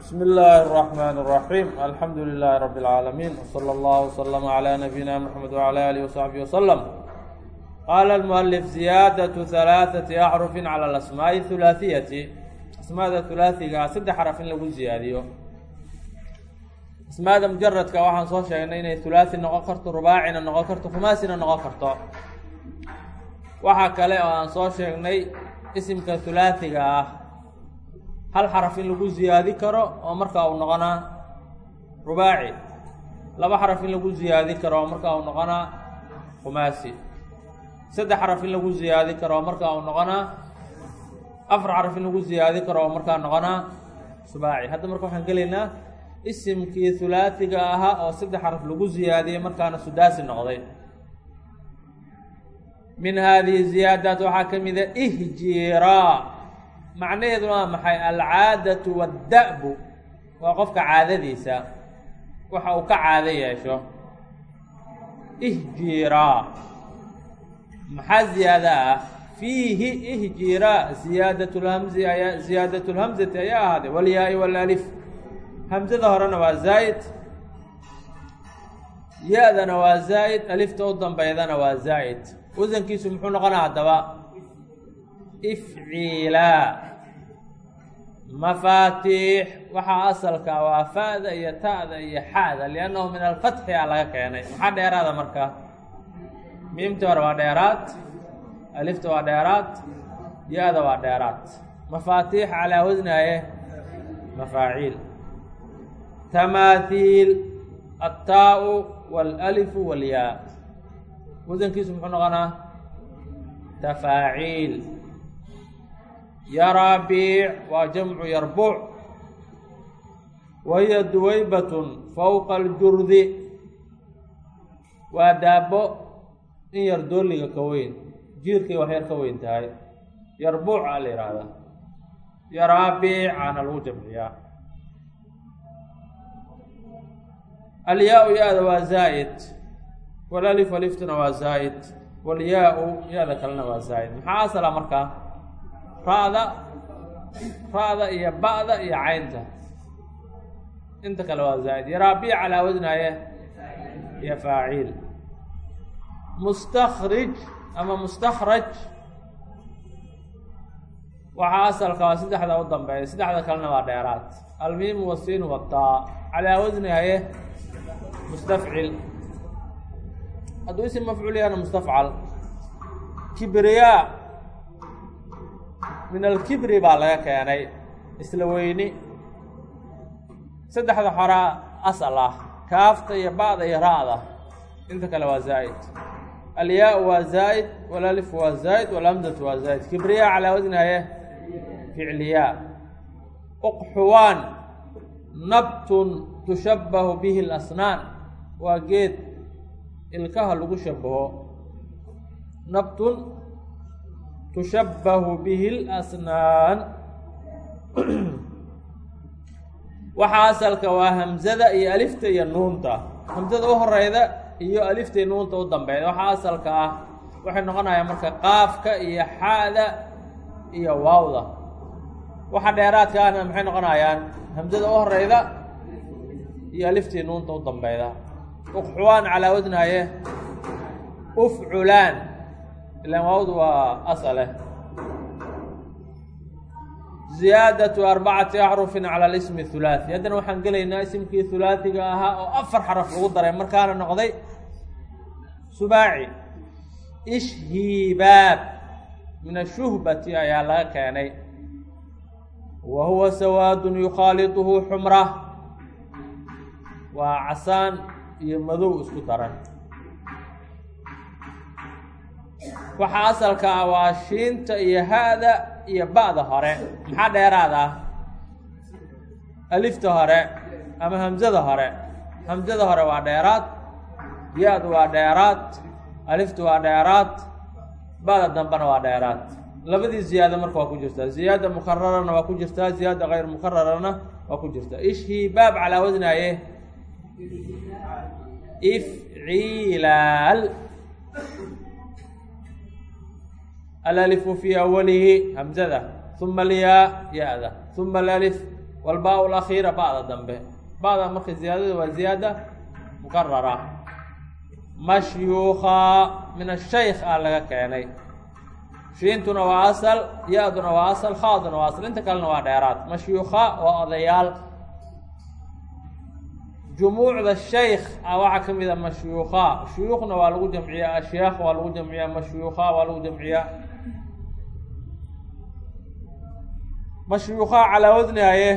بسم الله الرحمن الرحيم الحمد لله رب العالمين وصلى الله وسلم على نبينا محمد وعلى آله وصحبه وسلم قال المؤلف زيادة ثلاثة أحرف على الأسماء الثلاثية أسماءda ثلاثiga saddex xرف in lagu ziyaadiyo asmaada mujaradka waxaan soo sheegnay inay hulaaثi noqon karto rubaacina noqon karto khumaasina noqon karto waxaa kale oo aan soo sheegnay isimka hulaaثiga ah hal xaraf in lagu ziyaadi karo oo markaa uu noqonaa rubaaci. Laba xaraf in lagu ziyaadi karo oo markaa uu noqonaa khumaasi. Saddex xaraf in lagu ziyaadi karo oo markaa uu noqonaa afar xaraf in lagu ziyaadi karo oo markaa noqonaa subaaci. Hadda marka waxaan gelaynaa isimkii hulaatiga ahaa oo saddex xaraf lagu ziyaadiyey markaana sudaasi noqday. Min haadihi ziyaadaat waxaa ka mida ihjiraa macnaheedu waa maxay? Alcaadatu wadda'bu. Waa qofka caadadiisa. Waxa uu ka caado yeesho. Ihjiraa maxaa ziyaada ah? Fiihi ihjiraa ziyaadat lhamzi ayaa ziyaadat lhamzati ayaa ahaaday. Walyaa-i walalif hamzada horena waa zaa'id. Ya-dana waa zaa'id. Alifta u dambeydana waa zaa'id. Wasankiisu muxuu noqonaa haddaba ifciilaa mafaatiix waxaa asalka waa fa-da iyo ta-da iyo xaada liannahu min alfatxi a laga keenay. Maxaa dheeraada marka? Miimta hore waa dheeraad alifta waa dheeraad ya-da waa dheeraad. Mafaatiix calaa wasnaaye mafaaciil. Tamaahiil aلtaa-u wاlalifu walyaa wasankiisu muxuu noqonaa tafaaciil yaraabiic waa jamcu yarbuuc wa hiya duwaybatun fowqa aljurdi waa daabo in yar dooliga ka weyn jiirkay wax yar ka weyn tahay. Yarbuuc a la yidhaahdaa yaraabiicaana lagu jamciyaa. Alyaa-u ya-da waa zaa'id walalif aliftuna waa zaa'id walyaa-u ya-da kalena waa zaa'id. Maxaa asala markaa ra-da ra-da iyo ba-da iyo caynta. Inta kale waa zaa'id. Yaraabiic calaa wasnaaye iyo faaciil mustakrij ama mustakraj waxaa asalka waa saddexda u dambeeya. Saddexda kalena waa dheeraad. Almiimu wasiin wataa calaa wasnihaye mustafcil. Hadduu isim mafcuul yahana mustafcal. Kibriyaa min alkibri baa laga keenay isla weyni. Saddexda xoraa asal ah kaafta iyo ba-da iyo ra-da. Inta kale waa zaa'id. Alyaa-u waa zaa'id walalifu waa zaa'id walhamzatu waa zaa'id. Kibriyaa calaa wasnaye ficliyaa. Uqxuwaan nabtun tushabbahu bihi اlasnaan waa geed ilkaha lagu shabaho nabtun tushabbahu bihi اlasnaan waxaa asalka waa hamzada iyo alifta iyo nuunta. Hamzada u horeyda iyo alifta iyo nuunta u dambeeya. Waxaa asalka ah waxay noqonayaan marka qaafka iyo xaada iyo waawda. Waxa dheeraadka ahna maxay noqonayaan? Hamzada u horeyda iyo aliftii nuunta u dambeyda uqxuwaan calaa wasnaaye ufculaan ilaan waawdu waa asale ziyaadatu arbacati axrufin cala alismi hulaathi haddana waxaan gelaynaa isimkii hulaathiga ahaa oo afar xaraf lagu daray markaana noqday subaaci ishhibaab min ashuhbati ayaa laga keenay wa huwa sawaadun yukhaaliطuhu xumra waa casaan iyo madow isku daran waxaa asalka ah waa shiinta iyo ha-da iyo ba-da hore. Maxaa dheeraad ah? Alifta hore ama hamzada hore? Hamzada hore waa dheeraad ya-du waa dheeraad aliftu waa dheeraad ba-da dambena waa dheeraad. Labadii ziyaado marka waa ku jirtaa. Ziyaada mukararana waa ku jirtaa ziyaada kayr mukararana waa ku jirtaa. Ishhibaab calaa wasnaaye ifciilaal alalifu fii awalihi hamzada. Uma alyaa ya-da. Uma alalif walbaa lakhiira ba'da dambe. Ba'da marka ziyaadada waa ziyaada mukarara mashyuuka min ashaykh a laga keenay. Shiintuna waa asal ya-duna waa asal khaaduna waa asal. Inta kalena waa dheeraad. Mashyuuka waa odayaal. Jumuucda shaykh a waxaa ka mid a mashyuuka shuyuukhna waa lagu jamciyaa asheekh waa lagu jamciyaa mashyuuka waa lagu jamciyaa mashyuuka calaa wasnihaye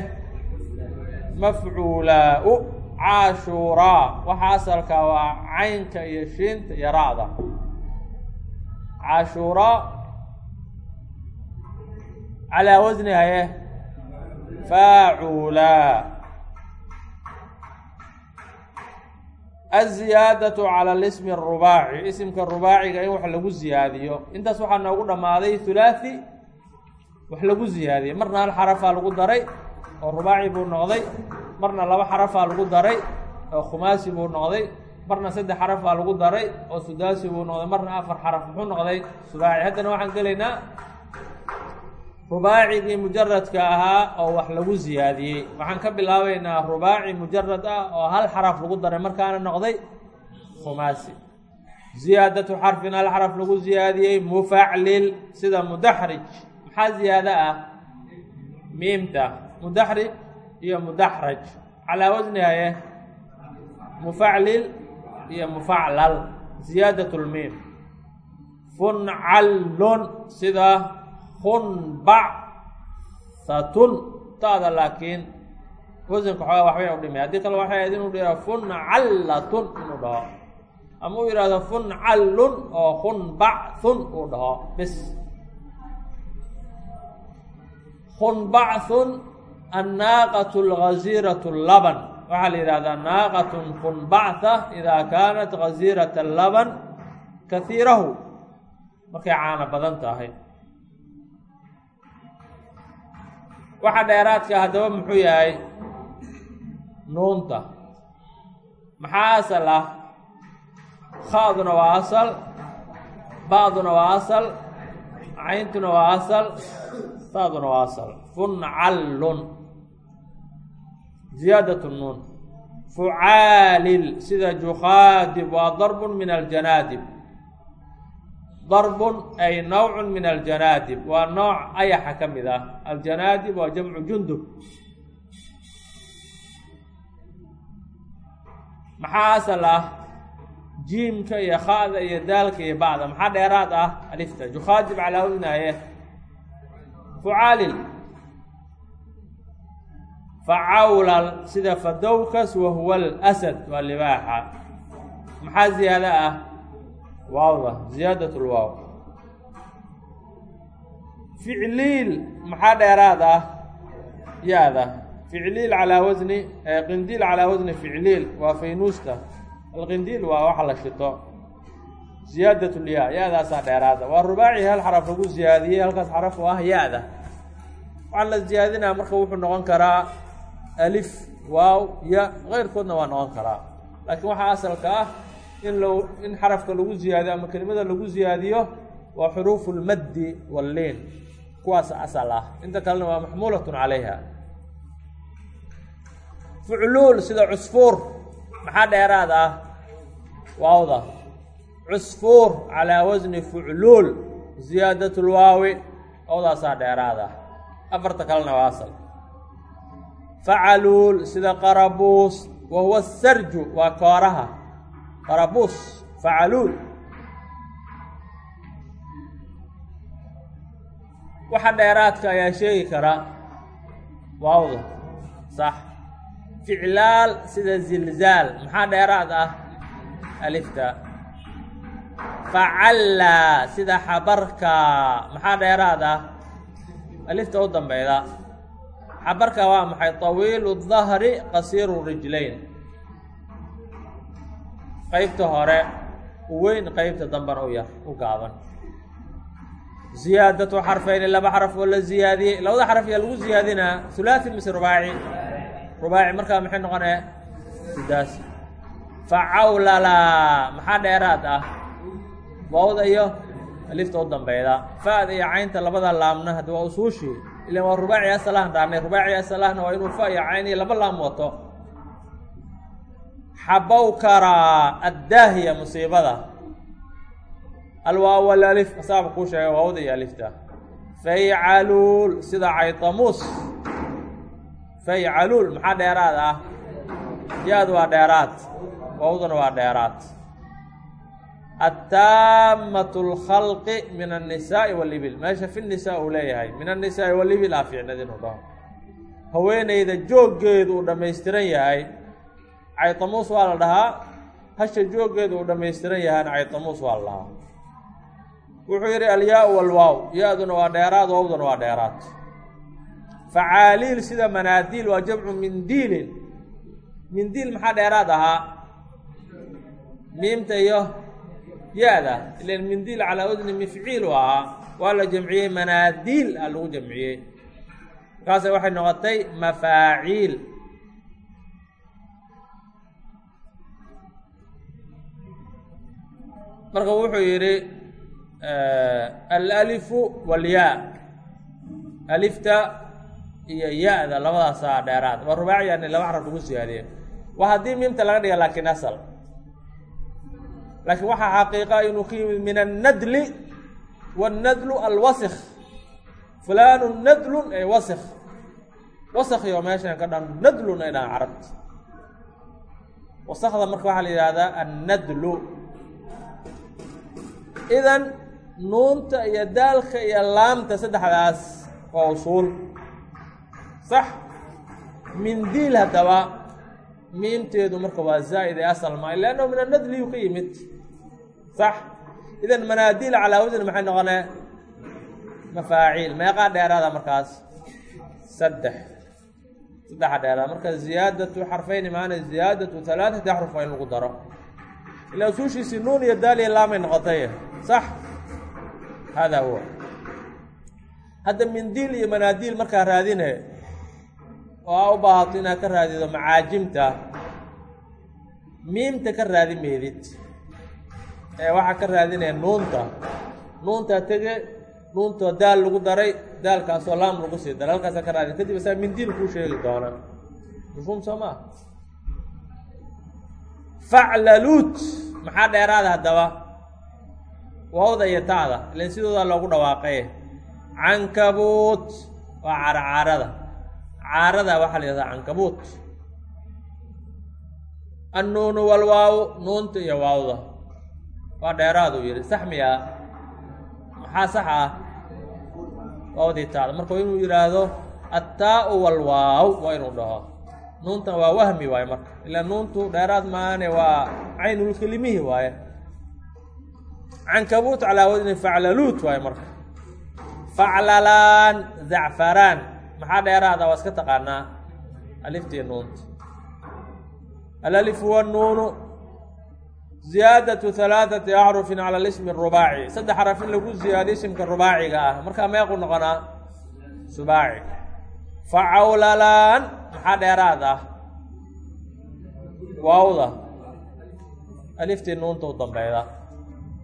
mafcuulaa-u caashuuraa waxa asalka waa caynka iyo shiinta iyo ra-da caashuuraa calaa wasnihaye faacuulaa aziyaadatu cala alismi arubaaci isimka rubaaciga in wax lagu ziyaadiyo intaas waxaa noogu dhammaaday hulaathi wax lagu ziyaadiyey. Marna hal xarafaa lagu daray oo rubaaci buu noqday. Marna laba xarafaa lagu daray oo khumaasi buu noqday. Marna saddex xarafaa lagu daray oo sudaasi buu noqday. Marna afar xaraf muxuu noqday? Subaaci. Haddana waxaan gelaynaa rubaacigii mujaradka ahaa oo wax lagu ziyaadiyey. Waxaan ka bilaabeynaa rubaaci mujarad ah oo hal xaraf lagu daray. Markaana noqday khumaasi. Ziyaadatu xarfin hal xaraf lagu ziyaadiyey. Mufaclil. Sida mudaxrij maxaa ziyaado ah? Miimta mudaxrij iyo mudaxraj. Calaa wasnihaye mufaclil iyo mufaclal. Ziyaadat lmiim funcallun sida khunbacsatun taada laakiin wasanka xoogaa waxbay u dhimay. Haddii kale waxay ahayd inuu dhihao funcallatun inuu dhaho. Ama uu yihahdo funcallun oo khunbacthun uu dhaho. Bis khunbacthun annaaqatu alghaziiratu laban. Waxaa la yidhahdaa naaqatun khunbactha idaa kaanat ghaziirata laban kahiirahu markay caana badan tahay. Waxa dheeraadka haddaba muxuu yahay nuunta. Maxaa asal ah? Khaaduna waa asal ba'duna waa asal cayntuna waa asal saaduna waa asal. Funcallun ziyaadat nuun. Fucaalil. Sida jukhaadib waa darbun min aljanaadib darbun ay nawcun min aljanaadib waa nooc ayaxa ka mid ah. Aljanaadib waa jamcu jundub. Maxaa asal ah jiimka iyo kha'da iyo daalka iyo bacda. Maxaa dheeraad ah? Alifta jukhaadib calaa wasnaaye fucaalil facawlal sida fadowkas wahuwa alasad waa libaaxa. Maxaa ziyaado ah? Waawda ziyaadat lwaaw ficliil maxaa dheeraad ah? Ya-da ficliil calaa wasni qindiil calaa wasni ficliil waa faynuusta alqindiil waa waxa la shito. Ziyaadat lyaa ya-daasaa dheeraada waa rubaaci hal xaraf lagu ziyaadiyey halkaas xaraf oo ah ya-da la ziyaadinaa marka wuxuu noqon karaa alif waaw ya keyrkoodna waa noqon karaa. Laakiin waxaa asalka ah in lo in xarafka lagu ziyaadiyo ama kelimada lagu ziyaadiyo waa xuruufu lmaddi walliin kuwaas asal ah. Inta kalena waa maxmuulatun calayha. Fucluul sida cusfuur maxaa dheeraad ah? Waawda. Cusfuur calaa wasni fucluul ziyaadat lwaawi waawdaasaa dheeraad ah. Afarta kalena waa asal. Facaluul sida qarabuus wa huwa sarju waa kooraha. Qarabuus facaluul waxa dheeraadka ayaa sheegi kara waawda. Sax ficlaal sida zilzaal. Maxaa dheeraad ah? Alifta. Facallaa sida xabarka. Maxaa dheeraad ah? Alifta u dambeyda xabarka waa maxay? Tawiilu dahri qasiiru rijlayn. Qeybta hore weyn qeybta dambena u yar u gaaban. Ziyaadatu xarfayni laba xaraf oo la ziyaadiyey. Labada xaraf yaa lagu ziyaadinaa. Hulaasi mise rubaaci rubaaci markaa maxay noqonee? Sidaasi facawlala maxaa dheeraad ah? Waawda iyo alifta u dambeyda fa-da iyo caynta labada laamna haddi waa usuushii ilan waa rubaaci asalahan dhaarnay rubaaci asalahna waa inuu fa iyo cayn iyo laba laam wato. Xabowkaraa addaahiya musiibada. Alwaaw alif asaaba kuu sheegay waawda iyo alifta faycaluul sida caytamuus faycaluul maxaa dheeraad ah? Ya-du waa dheeraad waawduna waa dheeraad. Attaamatu lkhalqi min annisaa'i walibil meesha fi nisaa uu leeyahay. Min annisaa'i walibil aa fiicnad inuu dhaho haweeneyda jooggeedu uu dhammaystiran yahay. Caytamuus waa la dhahaa. Hasha jooggeedu uu dhammaystiran yahayna caytamuus waa la dhahaa. Wuxuu yidhi alyaa-u walwaaw ya-duna waa dheeraad waawduna waa dheeraad facaaliil sida manaadiil waa jamcu mindiilin mindiil maxaa dheeraad ahaa miimta iyo ya-da ilan mindiil calaa udni mifciil u ahaa waa la jamciyey manaadiil a lagu jamciyey markaase waxay noqotay mafaaciil marka wuxuu yidhi alalifu walyaa alifta iyo ya-da labadaasaa dheeraad waa rubaaci yani laba carab lagu siyaadiye waa haddii miimta laga dhiga laakiin asal laakiin waxaa xaqiiqa inuu ka yimid min annadli wannadlu alwasikh. Fulaanu nadlun ay wasikh. Wasakhiyo meeshan ka dhan nadlun ay dhahan carabta wasakda marka waxaa la yidhahdaa annadlu. Idan nuunta iyo daalka iyo laamta saddexdaas waa usuul sax mindiil haddaba miimteedu marka waa zaa'id ee asal maa leannahu min annadliyu ka yimid. Sax. Idan manaadiil calaa wadin maxay noqonee? Mafaaciil. Meeqaa dheeraada markaas? Saddex. Saddexa dheeraada. Marka ziyaadatu xarfayn imaana ziyaadatu halaaثati axruf waa in lagu daro. Ilaa usuushiisii nuun iyo daal iyo laamay noqotay. Sax. Hada huwa. Hadda mindiil iyo manaadiil markaa raadine oo aa u baahato inaad ka raadido macaajimta. Miimta ka raadi meedid ee waxaa ka raadinaya nuunta. Nuuntaa tege nuuntoo daal lagu daray daalkaasoo laam lagu sii daray halkaasaa ka raadin. Kadib asaa mindiil kuu sheegi doona. Mafhuum soo maa faclaluut. Maxaa dheeraada haddaba? Wawda iyo ta'da. Ilan sidoodaa loogu dhawaaqay. Cankabuut. Waa cara caarada waxaa la yihahdaa cankabuut. Annuunu walwaaw nuunta iyo waawda. Waa dheeraaduu yidhi. Sax miyaa? Maxaa sax ah? Waawdii taada marka inuu yidhaahdo attaau walwaaw waa inuu dhaho. Nuuntan waa wahmi waaye marka. Ilaa nuuntu dheeraad maane waa caynulkelimihi waaye. Cankabuut calaa wadni faclaluut waaye marka. Faclalaan zacfaraan maxaa dheeraada waa iska taqaanaa? aliftii nuunta alalifu wannuunu ziyaadatu halaaثati axrufin cala lismi rubaaci saddex xaraf in lagu ziyaadiyo isimka rubaaciga ah. Markaa meequ noqonaa? Subaaci. Facawlalaan maxaa dheeraad ah waawda. Aliftii nuunta u dambeyda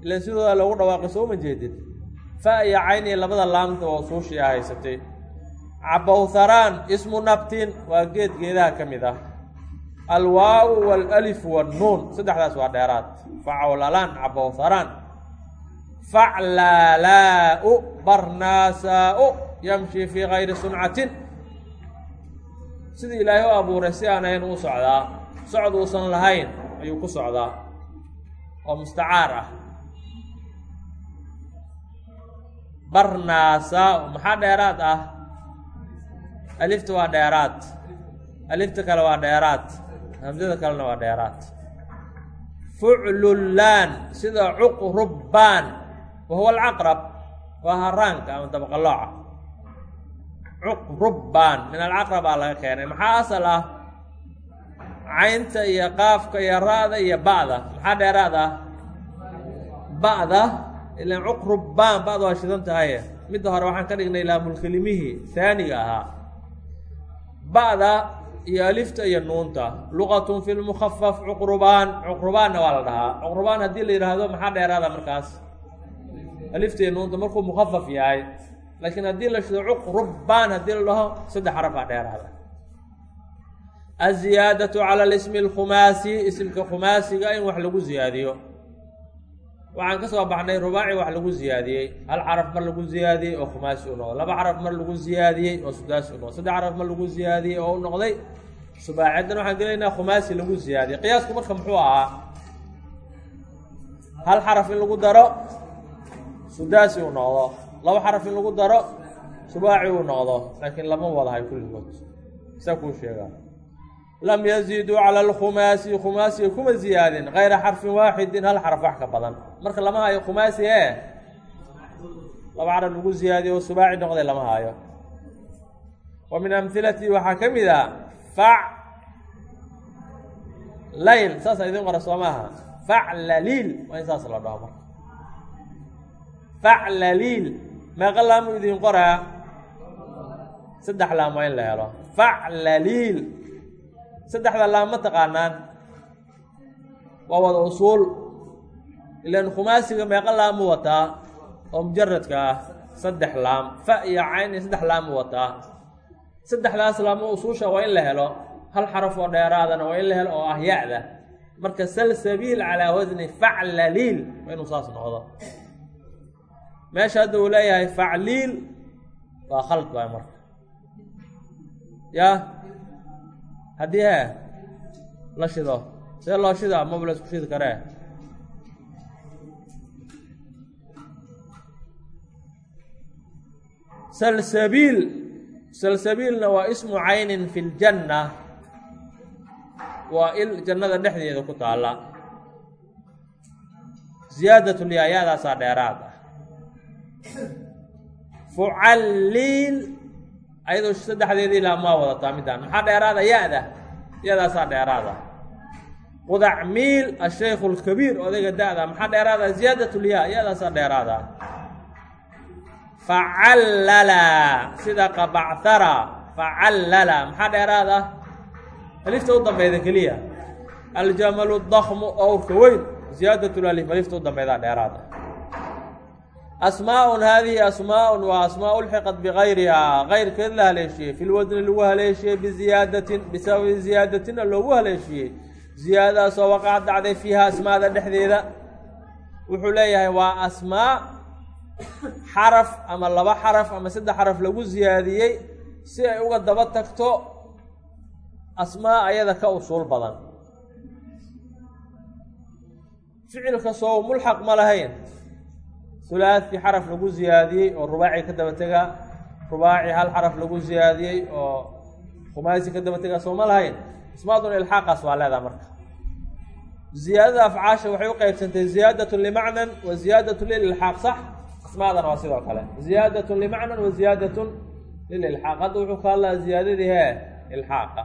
ilan sidooda loogu dhawaaqay sooma jeedid. Fa iyo cayn labada laamta oo suushii a haysatay cabowtharaan ismu nabtin waa geed geedaha ka mid ah. Alwaawu walalifu wannuun saddexdaas waa dheeraad. Facawlalaan cabowtharaan faclaalaau barnaasaa-u yamshi fii kayri suncatin. Sidii ilaahay u abuuray si aan ahayn u socdaa socod uusan lahayn ayuu ku socdaa. Oo mustacaar ah. Barnaasaa-u maxaa dheeraad ah alifta waa dheeraad. Alifta kale waa dheeraad. Hamsada kalena waa dheeraad. Fuclullaan sida cuqrubbaan wa huwa alcaqrab waa haraanka ama dabaqalooca. Cuqrubbaan min alcaqrab aa laga keenay. Maxaa asal ah? Caynta iyo qaafka iyo ra-da iyo ba'da. Maxaa dheeraad ah? Ba'da ilaan cuqrubbaan ba'da waa shidan tahay. Midda hore waxaan ka dhignay laamulkelimihii haaniga ahaa ba'da iyo alifta iyo nuunta. Luqatun fi lmukhafaf cuqrubaan. Cuqrubaanna waa la dhahaa. Cuqrubaan haddii la yidhaahdo maxaa dheeraada markaas? Alifta iyo nuunta markuu mukhafaf yahay. Laakiin haddii la shido cuqrubbaan haddii la dhaho saddex xarafaa dheeraada. Aziyaadatu cala lismi alkhumaasi isimka khumaasiga in wax lagu ziyaadiyo waxaan ka soo baxnay rubaaci wax lagu ziyaadiyey. Hal xaraf mar lagu ziyaadiyey oo khumaasi u noqday. Laba xaraf mar lagu ziyaadiyey oo sudaasi u noqday. Saddex xaraf mar lagu ziyaadiyey oo u noqday. Subaacidan waxaan gelaynaa khumaasi lagu ziyaadiyey. Qiyaasku marka muxuu ahaa? Hal xaraf in lagu daro sudaasi uu noqdo. Laba xaraf in lagu daro subaaci uu noqdo. Laakiin lama wadahay kulligood saa kuu sheegaa lam yaziduu cala alkhumaasi khumaasiga kuma ziyaadin kayra xarfin waaxidin hal xaraf wax ka badan marka lama hayo khumaasi ee laba xaraf lagu ziyaadiyo oo subaaci noqday lama hayo wa min amhilatihi waxaa ka mid a fac layl saasa idin qora soo maaha faclaliil waa in saas la dhaho marka faclaliil meeqa laamu idin qoraa saddex laam waa in la helo faclaliil saddexda laam ma taqaanaan. Waa wada usuul. Ilaan khumaasiga meeqa laamu wataa oo mujaradka ah saddex laam. Fa iyo cayn iyo saddex laamu wataa saddexdaas laamo usuusha waa in la helo hal xaraf oo dheeraadana waa in la helo oo ah ya-da. Marka salsabiil calaa wasni faclaliil waa inuu saas noqdo. Meesha hadda uu leeyahay facliil waa khald baay marka. Yaa haddii he la shido. See loo shidaa maba la isku shidi karee salsabiil salsabiilna waa ismu caynin fi ljanna waa il jannada dhexdeeda ku taalla. Ziyaadatulyaayadaasaa dheeraad ah. Fucalliil ayadoo saddexdeedii laamaa wadataa middaan maxaa dheeraada? Ya-da. Ya-daasaa dheeraada. Qudacmiil ashaykhu alkabiir odayga da-da. Maxaa dheeraada? Ziyaadatulyaa ya-daasaa dheeraada. Facallala sida qabacthara. Facallala maxaa dheeraada? Alifta u dambeyda keliya. Aljamalu dakmu owrka weyn. Ziyaadatlalif alifta u dambeydaa dheeraada asmaaun haadihi asmaaun waa asmaa ulxiqat bigayrihaa keyrkeed la haleeshiyey fi lwadni lagu haleeshiyey biziyaadatin bisababi ziyaadatina loogu haleeshiyey ziyaadadaasoo waqaca dhacday fiiha asmaada dhexdeeda wuxuu leeyahay waa asmaa xaraf ama laba xaraf ama saddex xaraf lagu ziyaadiyey si ay uga daba tagto asmaa ayada ka usuul badan ficilka soo mulxaq ma lahayn hulaathi xaraf lagu ziyaadiyey oo rubaaci ka daba tegaa rubaaci hal xaraf lagu ziyaadiyey oo khumaasi ka daba tegaa soo ma lahayn? Asmaadun ilxaaqaas waa leedaha marka. Ziyaadada afcaasha waxay u qeybsantay ziyaadatun limacnan wa ziyaadatun lililxaaq. Sax? Asmaadana waa sidoo kale. Ziyaadatun limacnan wa ziyaadatun lililxaaq. Hadda wuxuu ka hadlaa ziyaadadii hee ilxaaqa.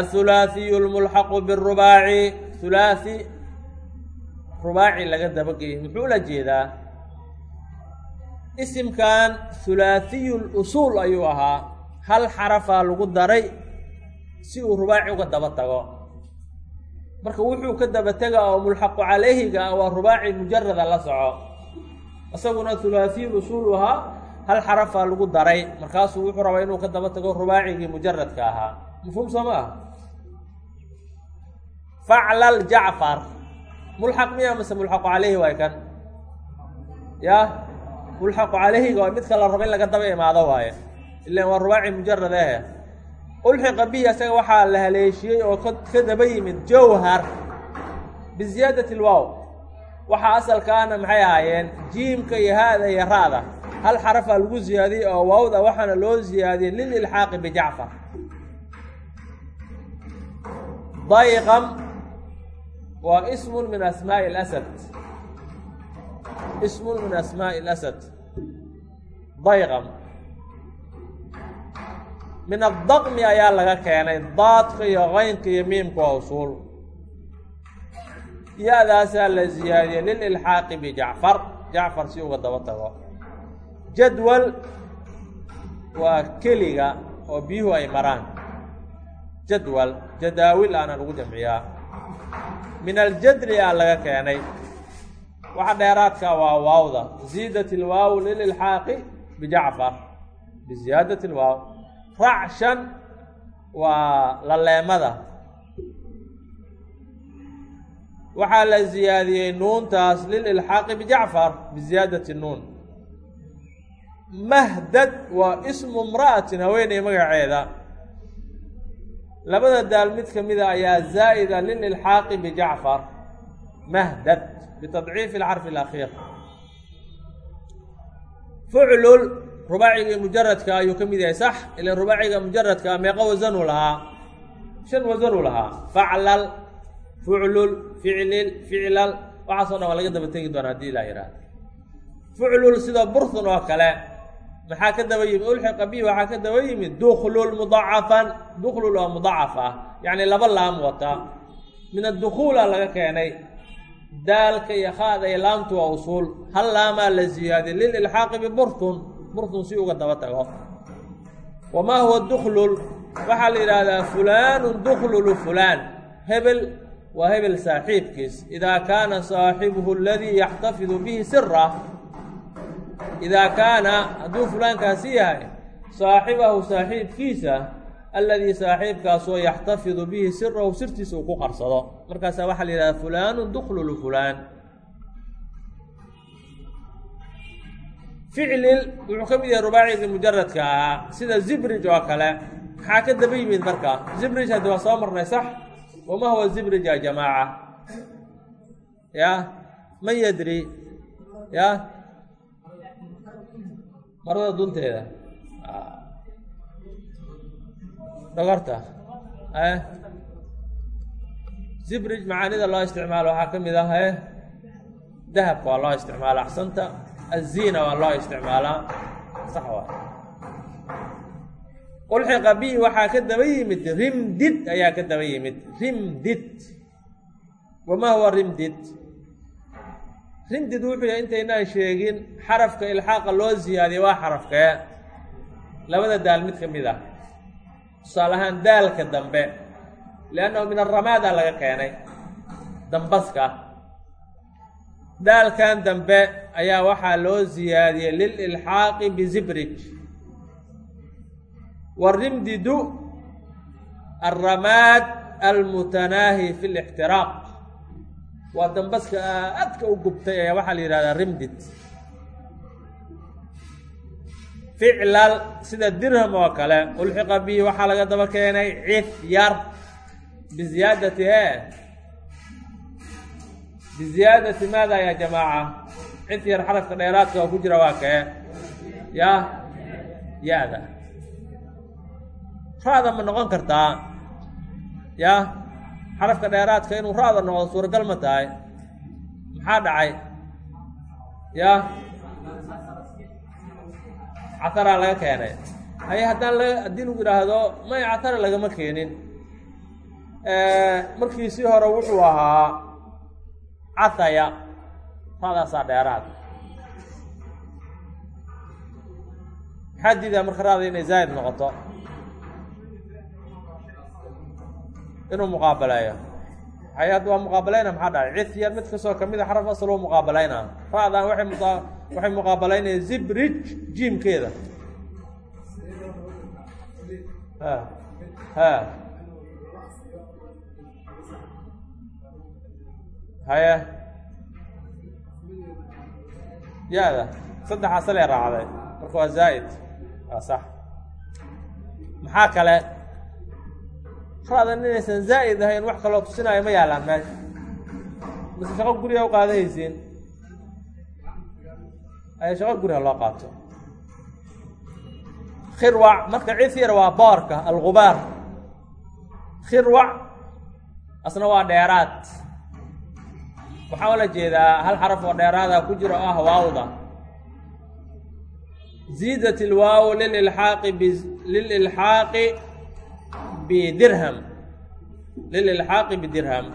Athulaathiyu lmulxaqu birubaaci hulaathi rubaaci laga dabageeyey muxuu la jeedaa? Isimkan hulaathiyu lusuul ayuu ahaa. Hal xarafaa lagu daray si uu rubaaci uga daba tago. Marka wuxuu ka daba tega oo mulxaqu calayhiga ah waa rubaaci mujarada la soco. Isaguna hulaathiyu lusuul ahaa hal xarafaa lagu daray. Markaasuu wuxuu rabaa inuu ka daba tago rubaacigii mujaradka ahaa. Mafhuum soo ma ah faclal jacfar mulxaq miya mase mulxaqu calayhi waay kan? Ya? Mulxaqu calayhiga waa midka la rabo in laga daba imaado waaye. Ilan waa rubaaci mujarad ehe ulxiqa bihi isaga waxaa la haleeshiyey oo ka daba yimid jawhar biziyaadati lwow waxaa asalkaana maxay ahaayeen? Jiimka iyo haada iyo ra-da hal xarafaa lagu ziyaadiyey oo waawda waxaana loo ziyaadiyey lililxaaqi bijacfar dayqam waa ismun min asmaa'i alasad ismun min asmaa'i alasad dayqam min addaqmi ayaa laga keenay. Daadka iyo qaynka iyo miimka waa usuul. Ya-daasaa la ziyaadiyey lililxaaqi bijacfar jacfar. Si uga daba tago. Jadwal waa keliga oo biyuhu ay maraan. Jadwal jadaawil aana lagu jamciyaa min aljadri aa laga keenay. Waxa dheeraadka waa waawda. Ziidat ilwaaw lililxaaqi bijacfar. Biziyaadati ilwaaw. Racshan waa laleemada. Waxaa la ziyaadiyey nuuntaas lililxaaqi bijacfar biziyaadati nuun. Mahdad waa ismu imra'atin haweeney magaceeda labada daal mid ka mida ayaa zaa'ida lililxaaqi bijacfar mahdad bitadciifi alxarfi alakhiir fuclul rubaacigii mujaradka ayuu ka mid yahay sax ila rubaaciga mujaradka meeqa wasanuu lahaa. Shan wasanuu lahaa. Faclal fuclul ficlil ficlal waxaasoo dhan waa laga daba tegi doona haddii ilaa yihahdo fuclul sida burthun oo kale maxaa ka daba yimid ulxiqa bi waxaa ka daba yimid duklul mudacafan duklul oo mudacaf ah. Yacni laba laam wata. Min addukuula laga keenay. Daalka iyo khaada iyo laamtu waa usuul. Hal laamaa la ziyaadiy lililxaaqi biburthun burthun. Si uga daba tago. Wamaa huwa duklul waxaa la yidhaahdaa fulaanu duklulu fulaan. Hebel waa hebel saaxiibkiis. Idaa kaana saaxibuhu aladii yaxtafidu bihi sira idaa kaana hadduu fulaankaasi yahay saaxibahu saaxiibkiisa alladii saaxiibkaasoo yaxtafidu bihi sirahu sirtiisa uu ku qarsado markaasaa waxaa la yidhahdaa fulaanu duklulu fulaan ficlil wuxuu ka mid yahay rubaacigii mujaradka ahaa sida zibrij oo kale maxaa ka daba yimid marka zibrij haddi waa soo marnay sax wama huwa zibrij ya jamaaca ya man yadri ya marada dunteeda. Dhogorta e zibrij macaanida loo isticmaalo waxaa ka mid ah e dahabka waa loo isticmaala axsanta aziina waa loo isticmaalaa. Sax waay ulxiqa bi waxaa ka daba yimid rimdid ayaa ka daba yimid. Rimdid. Wamaa huwa rimdid rimdid wuxuu yahay intaynaan sheegin xarafka ilxaaqa loo ziyaadiya waa xarafkee labada daal mid ka mid ah. Tusaale ahaan daalka dambe liannahu min aramaada laga keenay dambaska. Daalkan dambe ayaa waxaa loo ziyaadiyey lililxaaqi bizibrij warimdidu alramaad almutanaahi fi lixtiraaq waa dambaska aadka u gubtay ayaa waxaa la yihahdaa rimdid. Ficlal sida dirham oo kale ulxiqa bihi waxaa laga daba keenay cif yar biziyaadati e biziyaadati maada ya jamaaca? Cif yar xarafka dheeraadka oo ku jira waa kee? Ya ya-da ra-da ma noqon kartaa? Ya xarafka dheeraadka inuu ra-da noqdo suuragal ma tahay. Maxaa dhacay? Ya? Cataraa laga keenay. Haye haddaan la haddii lagu yidhaahdo may catara lagama keenin. Markiisii hore wuxuu ahaa cataya ra-daasaa dheeraad. Maxaa diidaa marka ra-da inay zaa'id noqoto inuu muqaabaleeyo hay hadda waa muqaabalayna maxaa dhacay? Cid yar mid kastoo ka mid a xaraf asal u muqaabalayna ra-dan waay waxay muqaabalaynaya zibrij jiimkeeda ha haye ya-da saddex asalee raacday. Marka waa zaa'id. Waa sax. Maxaa kale ra-dan inaysan zaa'id ahayn wax kaloo tusinaayo ma yaalaan meesha mise shaqo guriga u qaadanaysiin aya shaqo guriga loo qaato. Khirwac marka cifyar waa boorka algubaar khirwac asna waa dheeraad. Waxaa la jeedaa hal xaraf oo dheeraada ku jira oo ah waawda. Ziidat ilwaaw lililxaaqi b lililxaaqi bidirham lililxaaqi bidirham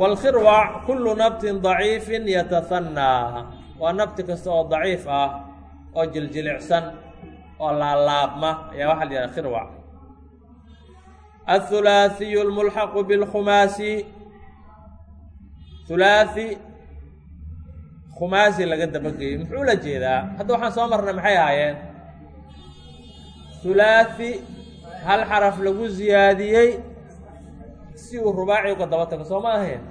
wاlkhirwac kulu nabtin daciifin yatahanaa waa nabti kasta oo daciif ah oo jiljilicsan oo laalaabma ayaa waxaa la yidhaha khirwac aلthulaathiyu اlmulxaqu bاlkhumaasi hulaathi khumaasi laga dabageeyey muxuu la jeedaa hadda waxaan soo marnay maxay ahaayeen hulaathi hal xaraf lagu ziyaadiyey si uu rubaaci uga daba tago soo ma ahayn?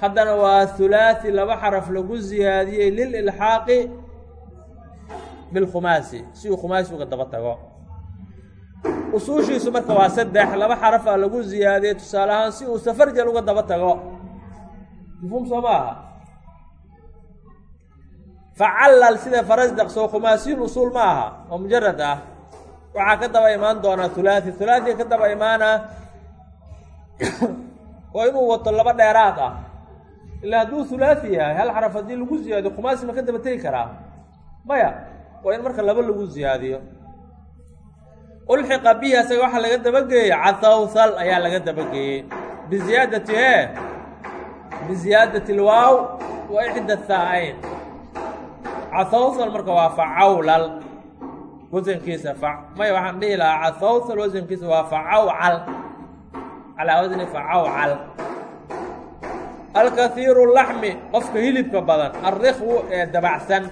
Haddana waa hulaathi laba xaraf lagu ziyaadiyey lililxaaqi bilkhumaasi si uu khumaasi uga daba tago. Usuushiisu marka waa saddex laba xarafaa lagu ziyaadiyey tusaale ahaan si uu safarjal uga daba tago. Mafhuum soo ma aha? Facallal sida farasdaq soo khumaasiyul usuul ma aha oo mujarad ah waxaa ka daba imaan doonaa hulaathi hulaathia ka daba imaanaa waa inuu wato laba dheeraad ah. Ilaa hadduu hulaathi yahay hal xaraf haddii lagu ziyaadiyo khumaasi ma ka daba tegi karaa. Maya waa in marka laba lagu ziyaadiyo. Ulxiqa bihi asaga waxaa laga dabageeyey cathawthal ayaa laga dabageeyey biziyaadati e biziyaadati lwaaw wa ixda thaa-ayn cathawthal marka waa facawlal wasankiisa maya waxaan dhihi lahaa cathawthal wasankiisa waa facawcal calaa wasni facawcal alkahiiru laxmi qofka hilibka badan alrikwu ee dabacsan.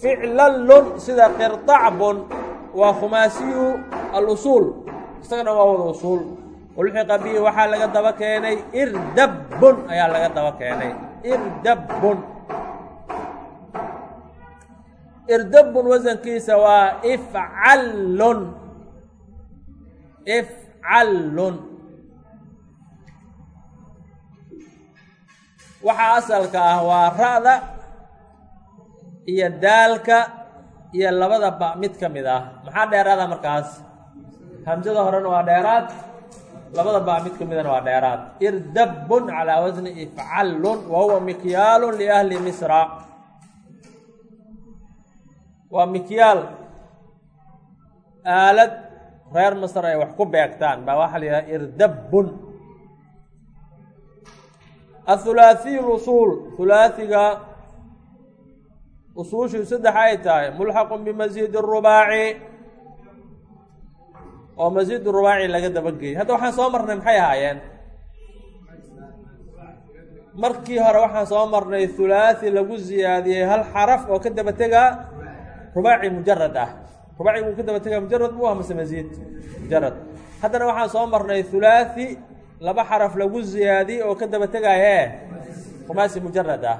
Ficlallun sida qirطacbun waa khumaasiyu alusuul. Isagana waa wada usuul. Ulxiqa bihi waxaa laga daba keenay irdabbun ayaa laga daba keenay. Irdabbun irdabbun wasankiisa waa ifcallun. Ifcallun. Waxaa asalka ah waa ra-da iyo daalka iyo labada ba mid ka mid ah. Maxaa dheeraada markaas? Hamsada horena waa dheeraad labada ba mid ka midana waa dheeraad. Irdabbun calaa wasni ifcallun wa huwa mikyaalun liahli misra waa mikyaal aalad reer masr ay wax ku beegtaan baa waxaa la yidhaha irdabbun. Athulaathiyu lusuul hulaathiga usuushii saddex ay tahay mulxaqun bimasiidi rubaaci oo masiid rubaaci laga dabageeyey hadda waxaan soo marnay maxay ahaayeen? Markii hore waxaan soo marnay hulaathi lagu ziyaadiyey hal xaraf oo ka daba tegaa rubaaci mujarad ah. Rubaaci wuu ka daba tegaa mujarad mu ah mase masiid mujarad haddana waxaan soo marnay hulaathi laba xaraf lagu ziyaadiyey oo ka daba tegaaye khumaasi mujarad ah.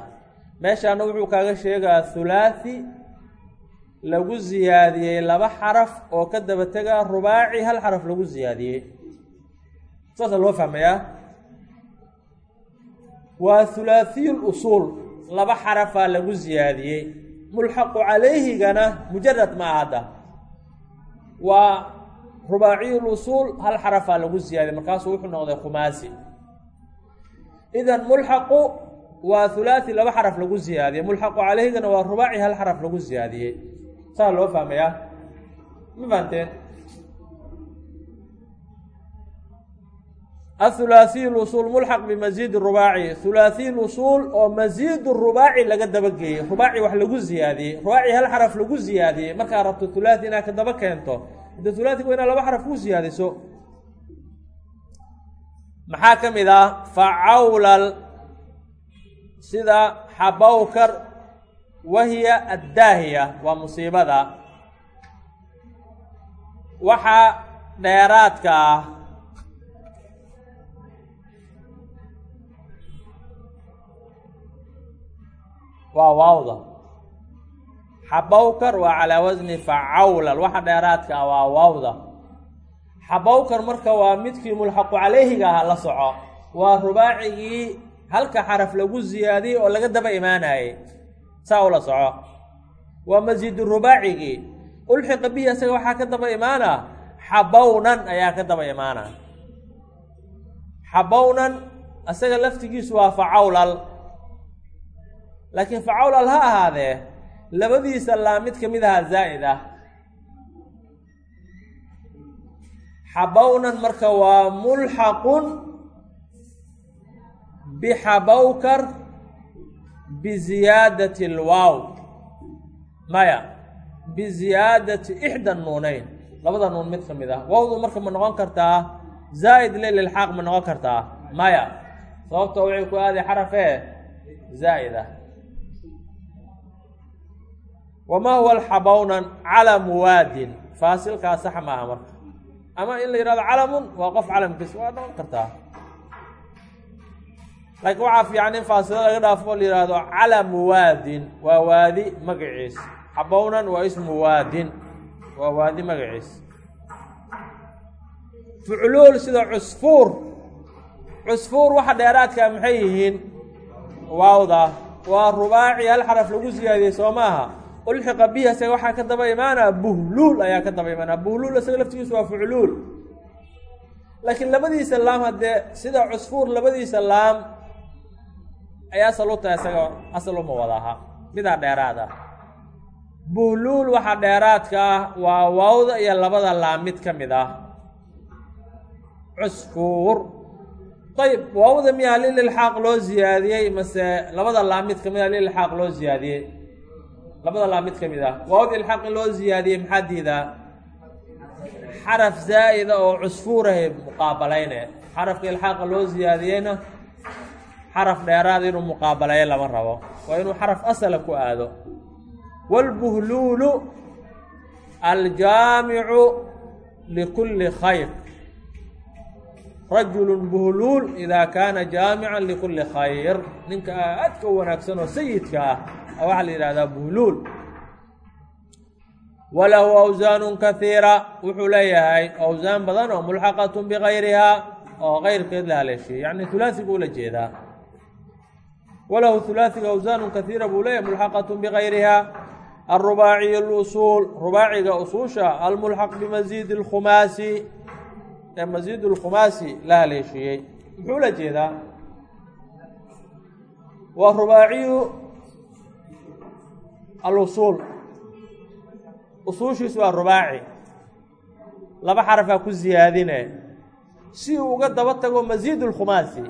Meeshaana wuxuu kaaga sheegaa hulaathi lagu ziyaadiyey laba xaraf oo ka daba tegaa rubaaci hal xaraf lagu ziyaadiyey. Saasa loo fahmayaa? Waa hulaahiyu lusuul laba xarafaa lagu ziyaadiyey mulxaqu calayhigana mujarad ma aha hadda waa rubaaciyu lusuul hal xarafaa lagu ziyaadiyey markaasuu wuxuu noqday khumaasi. Idan mulxaqu waa hulaathi laba xaraf lagu ziyaadiyey mulxaqu calayhigana waa rubaaci hal xaraf lagu ziyaadiyey saa loo fahmayaa? Ma fahamteen athulaathiy lusuul mulxaq bimasiidi rubaaci thulaathiy lusuul oo masiidu rubaaci laga dabageeyey rubaaci wax lagu ziyaadiyey. Rubaaci hal xaraf lagu ziyaadiyey. Markaa rabto thulaathi inaad ka daba keento de thulaathiga waa inaad laba xaraf ku ziyaadiso maxaa ka mid ah? Facawlal sida xabawkar wahiya addaahiya waa musiibada. Waxaa dheeraadka ah waa waawda xabawkar waa calaa wasni facawlal. Waxa dheeraadka ah waa waawda xabawkar marka waa midkii mulxaqu calayhiga aha la soco. Waa rubaacigii halka xaraf lagu ziyaadiyey oo laga daba imaanayey. Saa ula soco. Waa masiidu rubaacigii. Ulxiqa bihi asaga waxaa ka daba imaana xabawnan ayaa ka daba imaana xabawnan asaga laftigiisu waa facawlal laakiin facawlal ha ahaadee labadiisa laa mid ka mid ahaa zaa'id ah. Xabawnan marka waa mulxaqun bixabawkar biziyaadati alwaaw maya biziyaadati ixda nuuneyn labada nuun mid ka mid ah. Waawdu marka ma noqon kartaa zaa'id le lilxaaq ma noqon kartaa. Maya sababtoo waxay ku aaday xarafee zaa'id ah wamaa huwa alxabownan calamu waadin faasilkaa sax maaha marka. Ama in la yihahdo calamun waa qof calamkiis waa noqon kartaa. Laakiin waxaa fiican in faasilo laga dhaafo la yihahdo calamu waadin waa waadi magaciis. Xabownan waa ismu waadin waa waadi magaciis. Fucluul sida cusfuur. Cusfuur waxa dheeraadkaa maxay yihiin? Waawda. Waa rubaaci hal xaraf lagu siyaadiyey soo maaha ulxiqa isaga waxaa ka daba imaanaa buhluul ayaa ka daba imaanaa. Buhluul isaga laftigiisu waa fucluul. Laakiin labadiisa laam haddee sida cusfuur labadiisa laam ay asal u isaga asal uma wada aha. Midaa dheeraad ah. Buhluul waxaa dheeraadka ah waa waawda iyo labada laam mid ka mid ah. Cusfuur. Ayb waawda miyaa lililxaaq loo ziyaadiyey? Mase labada laam mid ka mid ah lililxaaq loo ziyaadiyey labada laam mid ka mid ah. Waawda ilxaaq in loo ziyaadiyey maxaa diidaa xaraf zaa'ida oo cusfuurahay muqaabalayne xarafka ilxaaqa loo ziyaadiyeyna xaraf dheeraada inuu muqaabaleeyo lama rabo. Waa inuu xaraf asala ku aado. Wاlbuhluulu aljaamicu likulli khayr. Rajulu buhluul idaa kaana jaamica likulli khayr. Ninka aadka wanaagsan oo sayidka ah waxaa la yihahdaa buhluul walahu awsaanu kahiira wuxuu leeyahay awsaan badan oo mulxaqat bigayrihaa oo keyrkeed la haleeshiyey yacni hulaasiga ula jeedaa walahu hulaasiga awsaanu kahiira buu leeyahay mulxaqat bigayrihaa alrubaaciy اlusuul rubaaciga usuusha almulxaq bimasiidi اlkhumaasi ee masiid اlkhumaasi la haleeshiyey muxuu la jeedaa waa rubaaciyu alusuul usuushiisu waa rubaaci. Laba xarafaa ku ziyaadine. Si uu uga daba tago masiid اlkhumaasi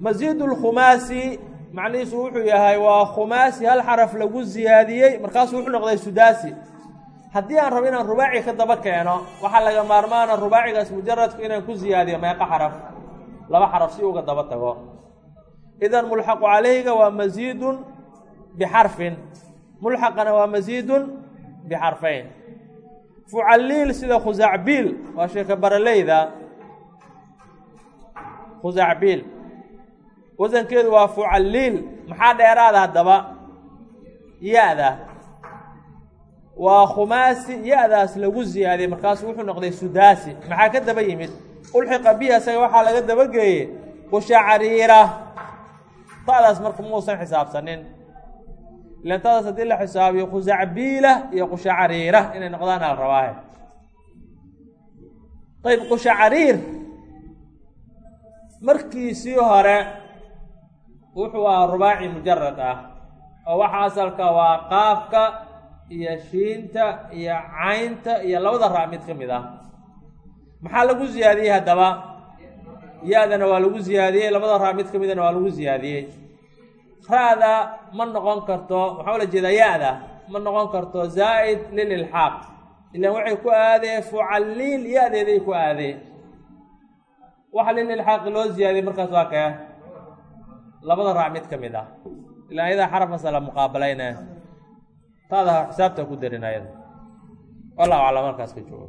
masiid اlkhumaasi macnihiisu wuxuu yahay waa khumaasi hal xaraf lagu ziyaadiyey markaasuu wuxuu noqday sudaasi. Haddii aan rabo inaan rubaaci ka daba keeno waxaa laga maarmaana rubaacigaas mujaradku inaan ku ziyaadiyo meeqa xaraf. Laba xaraf si uga daba tago idan mulxaqu calayhiga waa masiidun bixarfin mulxaqana waa masiidun bixarfayn fucaliil sida khusacbiil waa sheeka baraleyda khusacbiil wasankeedu waa fucaliil maxaa dheeraada haddaba ya-da waa khumaasi ya-daas lagu ziyaadiyey markaasu wuxuu noqday sudaasi maxaa ka daba yimid ulxiqa bihi isaga waxaa laga dabageeyey qushacariira ta'daas marka muusan xisaabsanin. Ilan ta'daas haddii la xisaabiyo khusacbiila iyo qushacariira inay noqdaan al rabaahe. Ayb qushacariir markiisii hore wuxuu ahaa rubaaci mujarad ah oo waxa asalka waa qaafka iyo shiinta iyo caynta iyo labada raa mid ka mid ah. Maxaa lagu ziyaadiyey haddaba ya-dana waa lagu ziyaadiyey labada raa mid ka midana waa lagu ziyaadiyey. Ra-da ma noqon karto maxaa ula jeedaa ya-da ma noqon karto zaa'id lililxaaq. Ilaan waxay ku aadeen fucaliil ya-deeday ku aadeen. Waxa lililxaaqi loo ziyaadiyey markaas waa kee? Labada raac mid ka mid ah. Ilaa ayadaa xaraf masala muqaabalayne taada xisaabta ku darin ayada wallahu aclam markaas ka joogo